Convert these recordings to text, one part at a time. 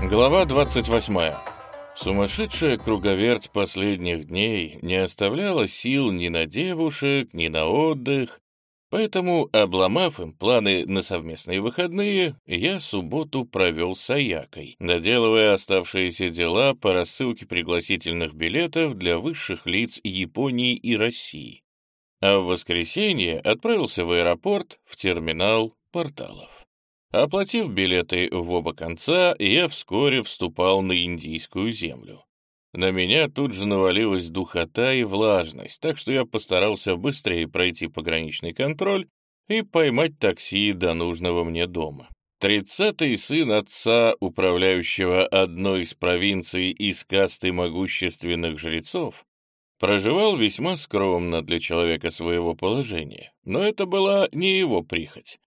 Глава 28. Сумасшедшая круговерть последних дней не оставляла сил ни на девушек, ни на отдых, поэтому, обломав им планы на совместные выходные, я субботу провел с Аякой, доделывая оставшиеся дела по рассылке пригласительных билетов для высших лиц Японии и России. А в воскресенье отправился в аэропорт, в терминал порталов. Оплатив билеты в оба конца, я вскоре вступал на индийскую землю. На меня тут же навалилась духота и влажность, так что я постарался быстрее пройти пограничный контроль и поймать такси до нужного мне дома. Тридцатый сын отца, управляющего одной из провинций из касты могущественных жрецов, проживал весьма скромно для человека своего положения, но это была не его прихоть.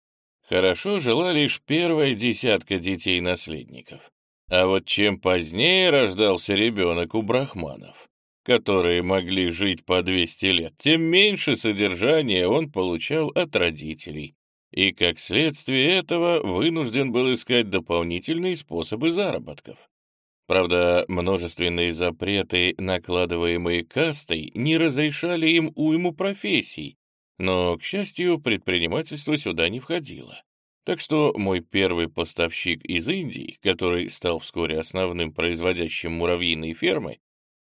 Хорошо жила лишь первая десятка детей-наследников. А вот чем позднее рождался ребенок у брахманов, которые могли жить по 200 лет, тем меньше содержания он получал от родителей, и, как следствие этого, вынужден был искать дополнительные способы заработков. Правда, множественные запреты, накладываемые кастой, не разрешали им уйму профессий, но, к счастью, предпринимательство сюда не входило. Так что мой первый поставщик из Индии, который стал вскоре основным производящим муравьиной фермы,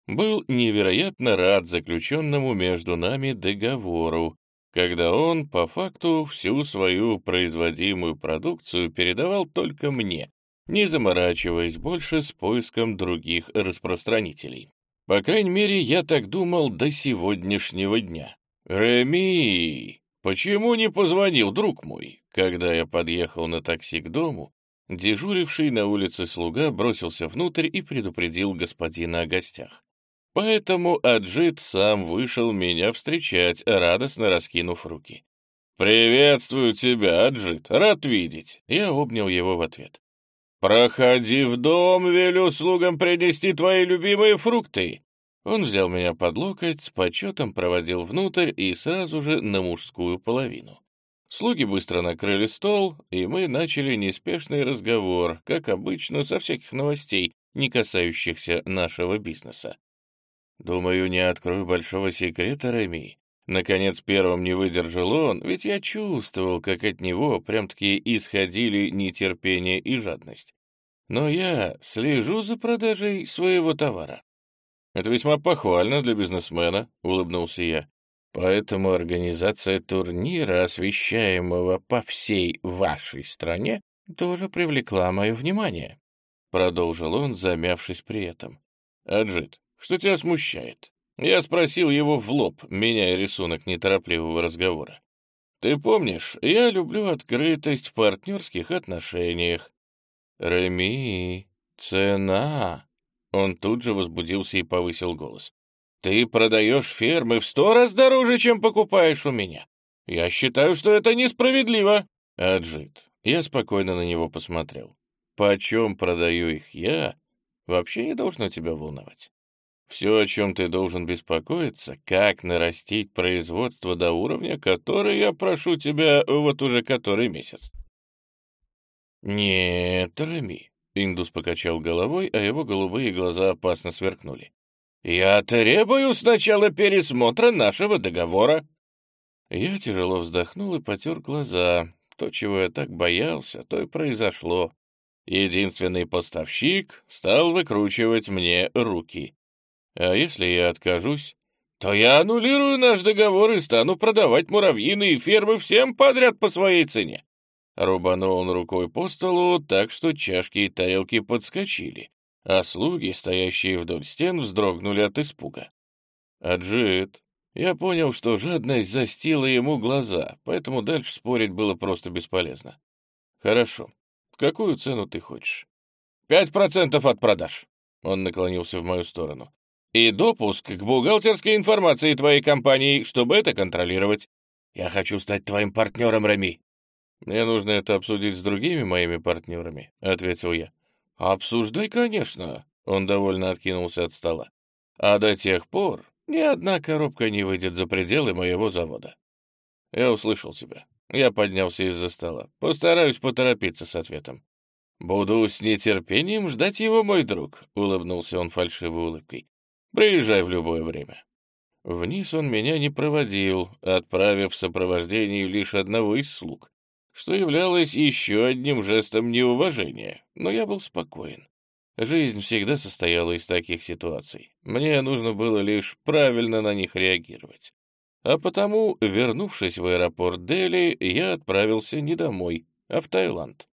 был невероятно рад заключенному между нами договору, когда он, по факту, всю свою производимую продукцию передавал только мне, не заморачиваясь больше с поиском других распространителей. По крайней мере, я так думал до сегодняшнего дня. «Реми, почему не позвонил, друг мой?» Когда я подъехал на такси к дому, дежуривший на улице слуга бросился внутрь и предупредил господина о гостях. Поэтому Аджит сам вышел меня встречать, радостно раскинув руки. «Приветствую тебя, Аджит, рад видеть!» Я обнял его в ответ. «Проходи в дом, велю слугам принести твои любимые фрукты!» Он взял меня под локоть, с почетом проводил внутрь и сразу же на мужскую половину. Слуги быстро накрыли стол, и мы начали неспешный разговор, как обычно, со всяких новостей, не касающихся нашего бизнеса. Думаю, не открою большого секрета, Реми. Наконец первым не выдержал он, ведь я чувствовал, как от него прям-таки исходили нетерпение и жадность. Но я слежу за продажей своего товара. «Это весьма похвально для бизнесмена», — улыбнулся я. «Поэтому организация турнира, освещаемого по всей вашей стране, тоже привлекла мое внимание», — продолжил он, замявшись при этом. «Аджит, что тебя смущает?» Я спросил его в лоб, меняя рисунок неторопливого разговора. «Ты помнишь, я люблю открытость в партнерских отношениях». «Реми, цена!» Он тут же возбудился и повысил голос. «Ты продаешь фермы в сто раз дороже, чем покупаешь у меня. Я считаю, что это несправедливо». «Аджит». Я спокойно на него посмотрел. «Почем продаю их я, вообще не должно тебя волновать. Все, о чем ты должен беспокоиться, как нарастить производство до уровня, который я прошу тебя вот уже который месяц». «Нет, Рами, Индус покачал головой, а его голубые глаза опасно сверкнули. «Я требую сначала пересмотра нашего договора». Я тяжело вздохнул и потер глаза. То, чего я так боялся, то и произошло. Единственный поставщик стал выкручивать мне руки. А если я откажусь, то я аннулирую наш договор и стану продавать муравьиные фермы всем подряд по своей цене. Рубанул он рукой по столу, так что чашки и тарелки подскочили, а слуги, стоящие вдоль стен, вздрогнули от испуга. «Аджит!» Я понял, что жадность застила ему глаза, поэтому дальше спорить было просто бесполезно. «Хорошо. Какую цену ты хочешь?» «Пять процентов от продаж!» Он наклонился в мою сторону. «И допуск к бухгалтерской информации твоей компании, чтобы это контролировать. Я хочу стать твоим партнером, Рами. «Мне нужно это обсудить с другими моими партнерами», — ответил я. «Обсуждай, конечно», — он довольно откинулся от стола. «А до тех пор ни одна коробка не выйдет за пределы моего завода». «Я услышал тебя». Я поднялся из-за стола. «Постараюсь поторопиться с ответом». «Буду с нетерпением ждать его, мой друг», — улыбнулся он фальшивой улыбкой. «Приезжай в любое время». Вниз он меня не проводил, отправив в сопровождении лишь одного из слуг, что являлось еще одним жестом неуважения, но я был спокоен. Жизнь всегда состояла из таких ситуаций. Мне нужно было лишь правильно на них реагировать. А потому, вернувшись в аэропорт Дели, я отправился не домой, а в Таиланд,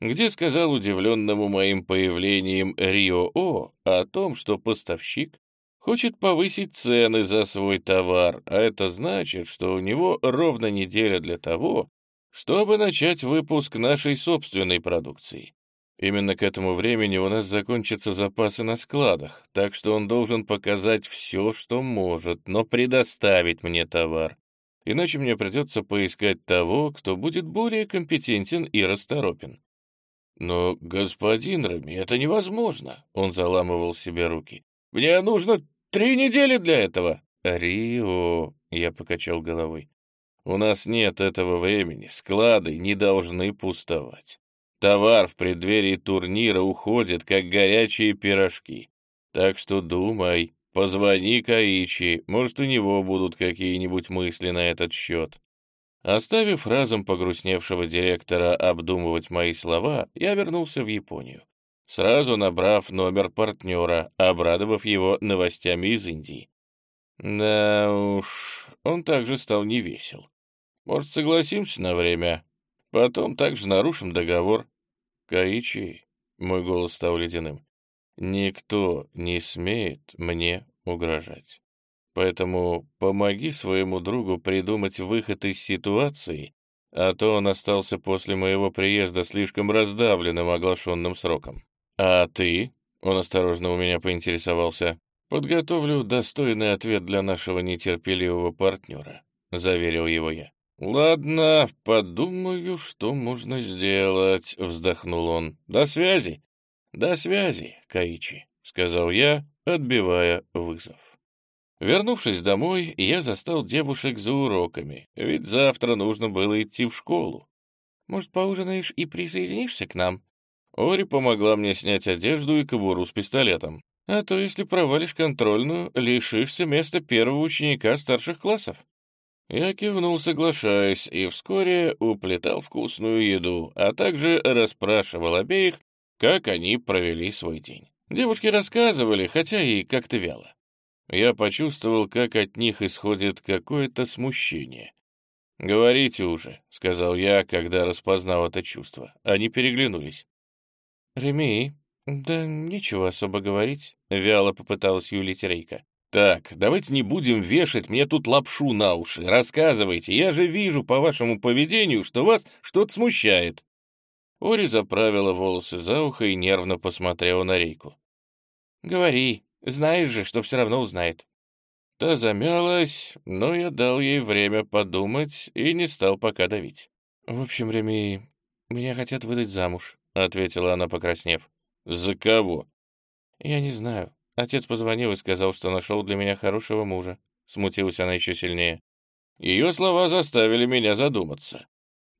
где сказал удивленному моим появлением Рио О о том, что поставщик хочет повысить цены за свой товар, а это значит, что у него ровно неделя для того, чтобы начать выпуск нашей собственной продукции. Именно к этому времени у нас закончатся запасы на складах, так что он должен показать все, что может, но предоставить мне товар. Иначе мне придется поискать того, кто будет более компетентен и расторопен. «Но, господин Рами, это невозможно!» — он заламывал себе руки. «Мне нужно Три недели для этого!» «Рио!» — я покачал головой. «У нас нет этого времени, склады не должны пустовать. Товар в преддверии турнира уходит, как горячие пирожки. Так что думай, позвони Каичи, может, у него будут какие-нибудь мысли на этот счет». Оставив разом погрустневшего директора обдумывать мои слова, я вернулся в Японию сразу набрав номер партнера, обрадовав его новостями из Индии. Да уж, он также стал невесел. Может, согласимся на время? Потом также нарушим договор. Каичи, мой голос стал ледяным, никто не смеет мне угрожать. Поэтому помоги своему другу придумать выход из ситуации, а то он остался после моего приезда слишком раздавленным оглашенным сроком. «А ты?» — он осторожно у меня поинтересовался. «Подготовлю достойный ответ для нашего нетерпеливого партнера», — заверил его я. «Ладно, подумаю, что можно сделать», — вздохнул он. «До связи». «До связи, Каичи», — сказал я, отбивая вызов. Вернувшись домой, я застал девушек за уроками, ведь завтра нужно было идти в школу. «Может, поужинаешь и присоединишься к нам?» Ори помогла мне снять одежду и кобуру с пистолетом. А то, если провалишь контрольную, лишишься места первого ученика старших классов. Я кивнул, соглашаясь, и вскоре уплетал вкусную еду, а также расспрашивал обеих, как они провели свой день. Девушки рассказывали, хотя и как-то вяло. Я почувствовал, как от них исходит какое-то смущение. «Говорите уже», — сказал я, когда распознал это чувство. Они переглянулись. «Реми, да нечего особо говорить», — вяло попыталась юлить Рейка. «Так, давайте не будем вешать мне тут лапшу на уши. Рассказывайте, я же вижу по вашему поведению, что вас что-то смущает». Ори заправила волосы за ухо и нервно посмотрела на Рейку. «Говори, знаешь же, что все равно узнает». Та замялась, но я дал ей время подумать и не стал пока давить. «В общем, Реми, меня хотят выдать замуж», — ответила она, покраснев. «За кого?» «Я не знаю. Отец позвонил и сказал, что нашел для меня хорошего мужа». Смутилась она еще сильнее. Ее слова заставили меня задуматься.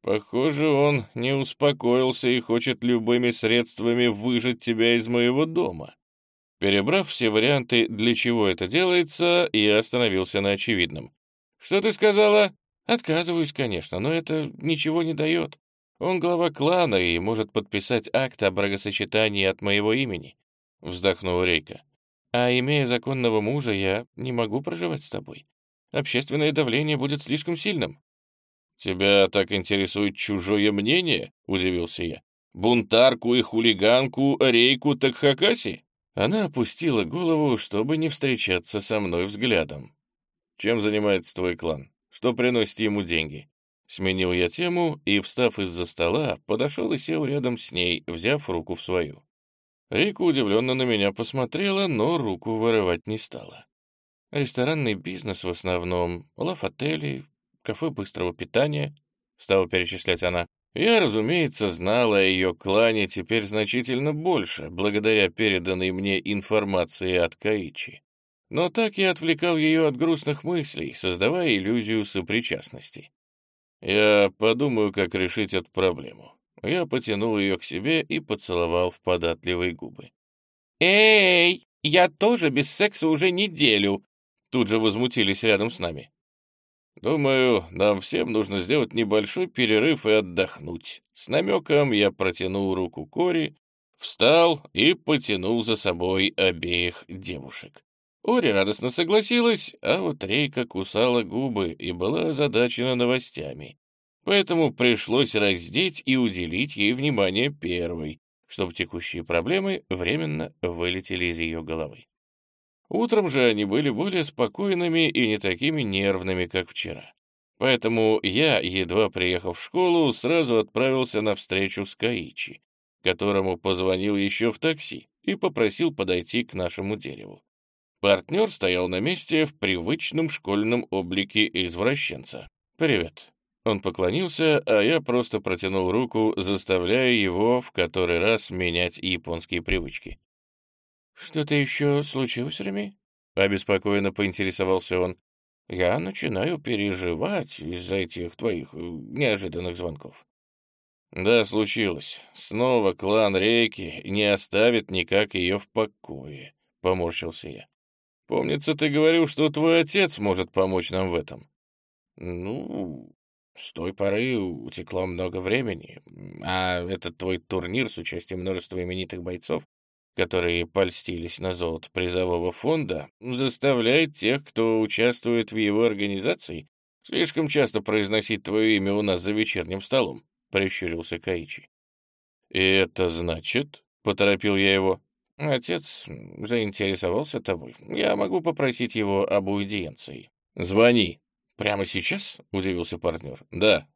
Похоже, он не успокоился и хочет любыми средствами выжать тебя из моего дома. Перебрав все варианты, для чего это делается, я остановился на очевидном. «Что ты сказала?» «Отказываюсь, конечно, но это ничего не дает. Он глава клана и может подписать акт о бракосочетании от моего имени», — вздохнула Рейка. «А имея законного мужа, я не могу проживать с тобой. Общественное давление будет слишком сильным». «Тебя так интересует чужое мнение?» — удивился я. «Бунтарку и хулиганку Рейку Такхакаси?» Она опустила голову, чтобы не встречаться со мной взглядом. «Чем занимается твой клан? Что приносит ему деньги?» Сменил я тему и, встав из-за стола, подошел и сел рядом с ней, взяв руку в свою. Рика удивленно на меня посмотрела, но руку вырывать не стала. Ресторанный бизнес в основном, лав-отели, кафе быстрого питания, стала перечислять она. Я, разумеется, знала о ее клане теперь значительно больше, благодаря переданной мне информации от Каичи. Но так я отвлекал ее от грустных мыслей, создавая иллюзию сопричастности. Я подумаю, как решить эту проблему. Я потянул ее к себе и поцеловал в податливые губы. «Эй, я тоже без секса уже неделю!» Тут же возмутились рядом с нами. «Думаю, нам всем нужно сделать небольшой перерыв и отдохнуть». С намеком я протянул руку Кори, встал и потянул за собой обеих девушек. Ори радостно согласилась, а вот Рейка кусала губы и была озадачена новостями. Поэтому пришлось раздеть и уделить ей внимание первой, чтобы текущие проблемы временно вылетели из ее головы. Утром же они были более спокойными и не такими нервными, как вчера. Поэтому я, едва приехав в школу, сразу отправился на встречу с Каичи, которому позвонил еще в такси и попросил подойти к нашему дереву. Партнер стоял на месте в привычном школьном облике извращенца. «Привет». Он поклонился, а я просто протянул руку, заставляя его в который раз менять японские привычки. «Что-то еще случилось, Реми?» — обеспокоенно поинтересовался он. «Я начинаю переживать из-за этих твоих э, неожиданных звонков». «Да, случилось. Снова клан Рейки не оставит никак ее в покое», — поморщился я. «Помнится, ты говорил, что твой отец может помочь нам в этом». «Ну, с той поры утекло много времени, а этот твой турнир с участием множества именитых бойцов которые польстились на золото призового фонда, заставляет тех, кто участвует в его организации, слишком часто произносить твое имя у нас за вечерним столом», — прищурился Каичи. «И это значит...» — поторопил я его. «Отец заинтересовался тобой. Я могу попросить его об аудиенции». «Звони». «Прямо сейчас?» — удивился партнер. «Да,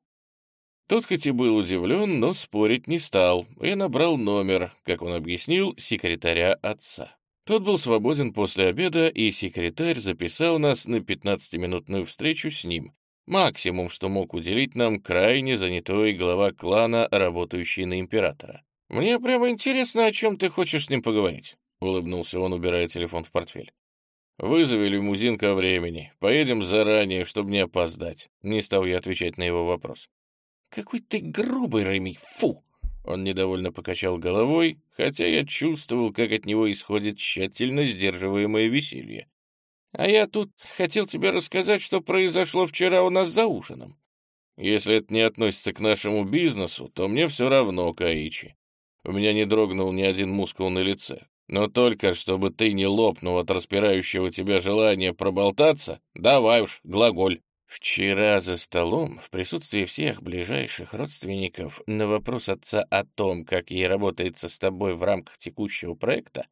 тот хоть и был удивлен, но спорить не стал и набрал номер, как он объяснил, секретаря отца. Тот был свободен после обеда, и секретарь записал нас на 15-минутную встречу с ним. Максимум, что мог уделить нам крайне занятой глава клана, работающий на императора. «Мне прямо интересно, о чем ты хочешь с ним поговорить», — улыбнулся он, убирая телефон в портфель. «Вызови лимузин ко времени. Поедем заранее, чтобы не опоздать». Не стал я отвечать на его вопрос. «Какой ты грубый, Реми, фу!» Он недовольно покачал головой, хотя я чувствовал, как от него исходит тщательно сдерживаемое веселье. «А я тут хотел тебе рассказать, что произошло вчера у нас за ужином. Если это не относится к нашему бизнесу, то мне все равно, Каичи. У меня не дрогнул ни один мускул на лице. Но только чтобы ты не лопнул от распирающего тебя желания проболтаться, давай уж, глаголь. Вчера за столом, в присутствии всех ближайших родственников, на вопрос отца о том, как ей работается с тобой в рамках текущего проекта,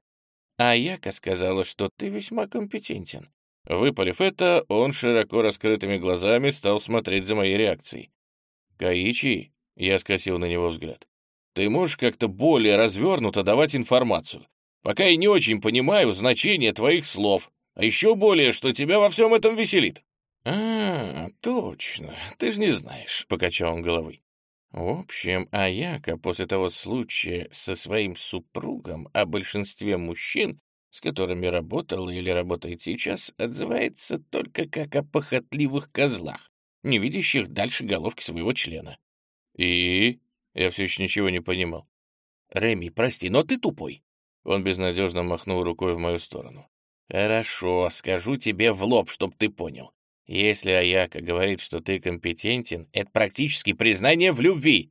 Аяка сказала, что ты весьма компетентен. Выпалив это, он широко раскрытыми глазами стал смотреть за моей реакцией. «Каичи», — я скосил на него взгляд, — «ты можешь как-то более развернуто давать информацию, пока я не очень понимаю значение твоих слов, а еще более, что тебя во всем этом веселит». «А, точно, ты же не знаешь», — покачал он головой. В общем, Аяка после того случая со своим супругом о большинстве мужчин, с которыми работала или работает сейчас, отзывается только как о похотливых козлах, не видящих дальше головки своего члена. И? Я все еще ничего не понимал. Реми, прости, но ты тупой. Он безнадежно махнул рукой в мою сторону. Хорошо, скажу тебе в лоб, чтоб ты понял. Если Аяка говорит, что ты компетентен, это практически признание в любви.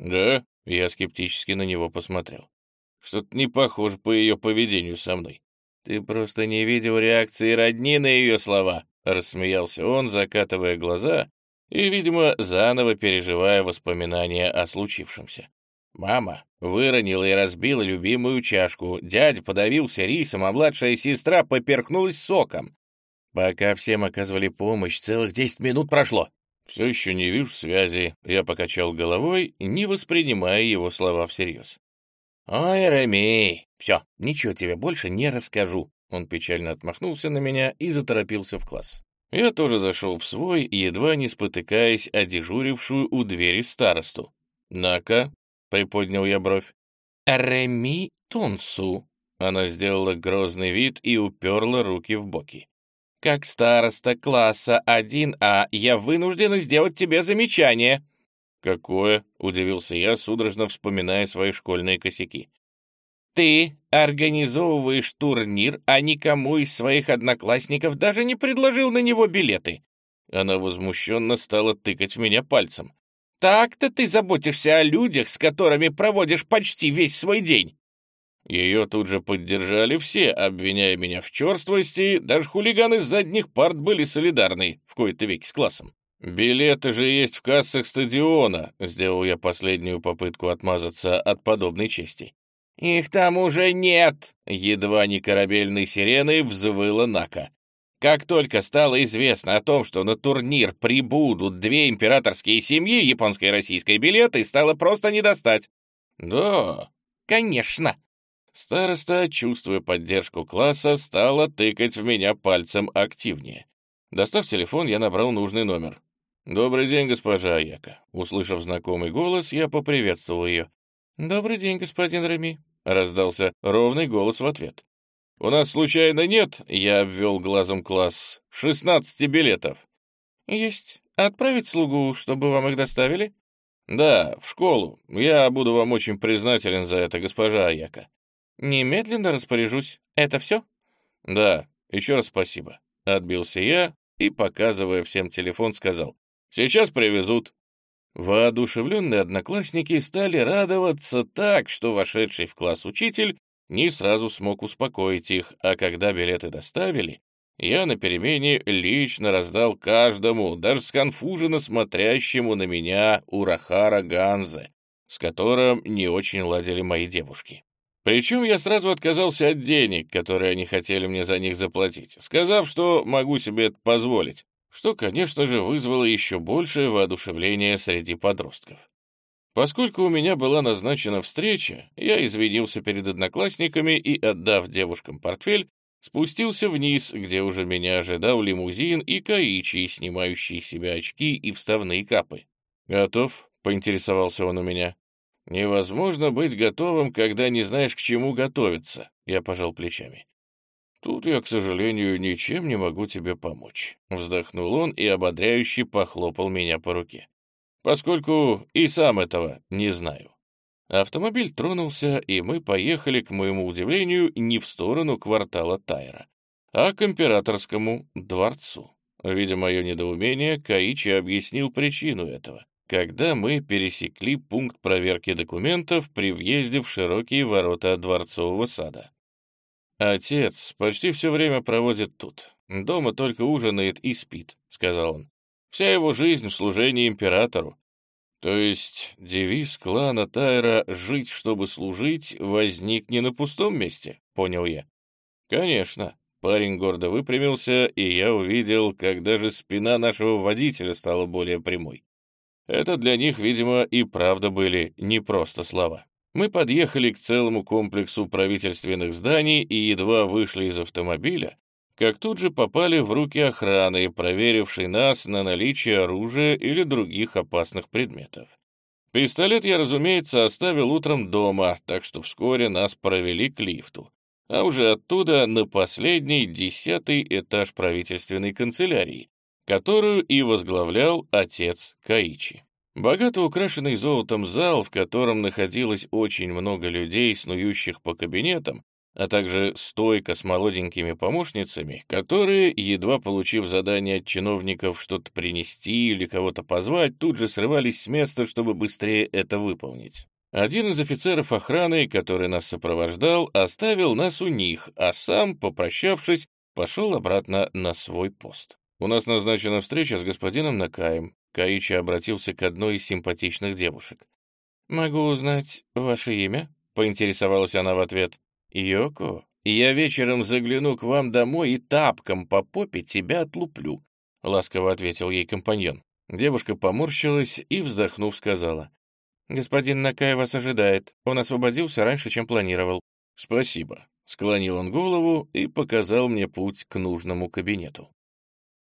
Да, я скептически на него посмотрел. Что-то не похоже по ее поведению со мной. Ты просто не видел реакции родни на ее слова, рассмеялся он, закатывая глаза и, видимо, заново переживая воспоминания о случившемся. Мама выронила и разбила любимую чашку, дядя подавился рисом, а младшая сестра поперхнулась соком. Пока всем оказывали помощь, целых десять минут прошло. Все еще не вижу связи. Я покачал головой, не воспринимая его слова всерьез. «Ой, Реми, все, ничего тебе больше не расскажу». Он печально отмахнулся на меня и заторопился в класс. Я тоже зашел в свой, едва не спотыкаясь о дежурившую у двери старосту. «На-ка», — приподнял я бровь. «Реми Тонсу». Она сделала грозный вид и уперла руки в боки. Как староста класса 1А я вынуждена сделать тебе замечание». «Какое?» — удивился я, судорожно вспоминая свои школьные косяки. «Ты организовываешь турнир, а никому из своих одноклассников даже не предложил на него билеты!» Она возмущенно стала тыкать меня пальцем. «Так-то ты заботишься о людях, с которыми проводишь почти весь свой день!» Ее тут же поддержали все, обвиняя меня в черствости, даже хулиганы с задних парт были солидарны в кои-то веки с классом. «Билеты же есть в кассах стадиона», — сделал я последнюю попытку отмазаться от подобной чести. «Их там уже нет!» — едва не корабельной сиреной взвыла Нака. Как только стало известно о том, что на турнир прибудут две императорские семьи, японской и российской билеты стало просто не достать. «Да, конечно!» Староста, чувствуя поддержку класса, стала тыкать в меня пальцем активнее. Достав телефон, я набрал нужный номер. «Добрый день, госпожа Аяка». Услышав знакомый голос, я поприветствовал ее. «Добрый день, господин Реми», — раздался ровный голос в ответ. «У нас случайно нет?» — я обвел глазом класс. «Шестнадцати билетов». «Есть. Отправить слугу, чтобы вам их доставили?» «Да, в школу. Я буду вам очень признателен за это, госпожа Аяка». «Немедленно распоряжусь. Это все?» «Да, еще раз спасибо». Отбился я и, показывая всем телефон, сказал. «Сейчас привезут». Воодушевленные одноклассники стали радоваться так, что вошедший в класс учитель не сразу смог успокоить их, а когда билеты доставили, я на перемене лично раздал каждому, даже сконфуженно смотрящему на меня Урахара Ганзе, с которым не очень ладили мои девушки. Причем я сразу отказался от денег, которые они хотели мне за них заплатить, сказав, что могу себе это позволить, что, конечно же, вызвало еще большее воодушевление среди подростков. Поскольку у меня была назначена встреча, я извинился перед одноклассниками и, отдав девушкам портфель, спустился вниз, где уже меня ожидал лимузин и Каичи, снимающий с себя очки и вставные капы. «Готов?» — поинтересовался он у меня. Невозможно быть готовым, когда не знаешь, к чему готовиться. Я пожал плечами. Тут я, к сожалению, ничем не могу тебе помочь. Вздохнул он и ободряюще похлопал меня по руке. Поскольку и сам этого не знаю. Автомобиль тронулся, и мы поехали, к моему удивлению, не в сторону квартала Тайра, а к императорскому дворцу. Видя мое недоумение, Каичи объяснил причину этого когда мы пересекли пункт проверки документов при въезде в широкие ворота Дворцового сада. «Отец почти все время проводит тут. Дома только ужинает и спит», — сказал он. «Вся его жизнь в служении императору. То есть девиз клана Тайра «жить, чтобы служить» возник не на пустом месте, понял я. Конечно. Парень гордо выпрямился, и я увидел, как даже спина нашего водителя стала более прямой. Это для них, видимо, и правда были не просто слова. Мы подъехали к целому комплексу правительственных зданий и едва вышли из автомобиля, как тут же попали в руки охраны, проверившей нас на наличие оружия или других опасных предметов. Пистолет я, разумеется, оставил утром дома, так что вскоре нас провели к лифту, а уже оттуда на последний десятый этаж правительственной канцелярии, которую и возглавлял отец Каичи. Богато украшенный золотом зал, в котором находилось очень много людей, снующих по кабинетам, а также стойка с молоденькими помощницами, которые, едва получив задание от чиновников что-то принести или кого-то позвать, тут же срывались с места, чтобы быстрее это выполнить. Один из офицеров охраны, который нас сопровождал, оставил нас у них, а сам, попрощавшись, пошел обратно на свой пост. «У нас назначена встреча с господином Накаем». Каичи обратился к одной из симпатичных девушек. «Могу узнать ваше имя?» — поинтересовалась она в ответ. «Йоко, я вечером загляну к вам домой и тапком по попе тебя отлуплю», — ласково ответил ей компаньон. Девушка поморщилась и, вздохнув, сказала. «Господин Накай вас ожидает. Он освободился раньше, чем планировал». «Спасибо», — склонил он голову и показал мне путь к нужному кабинету.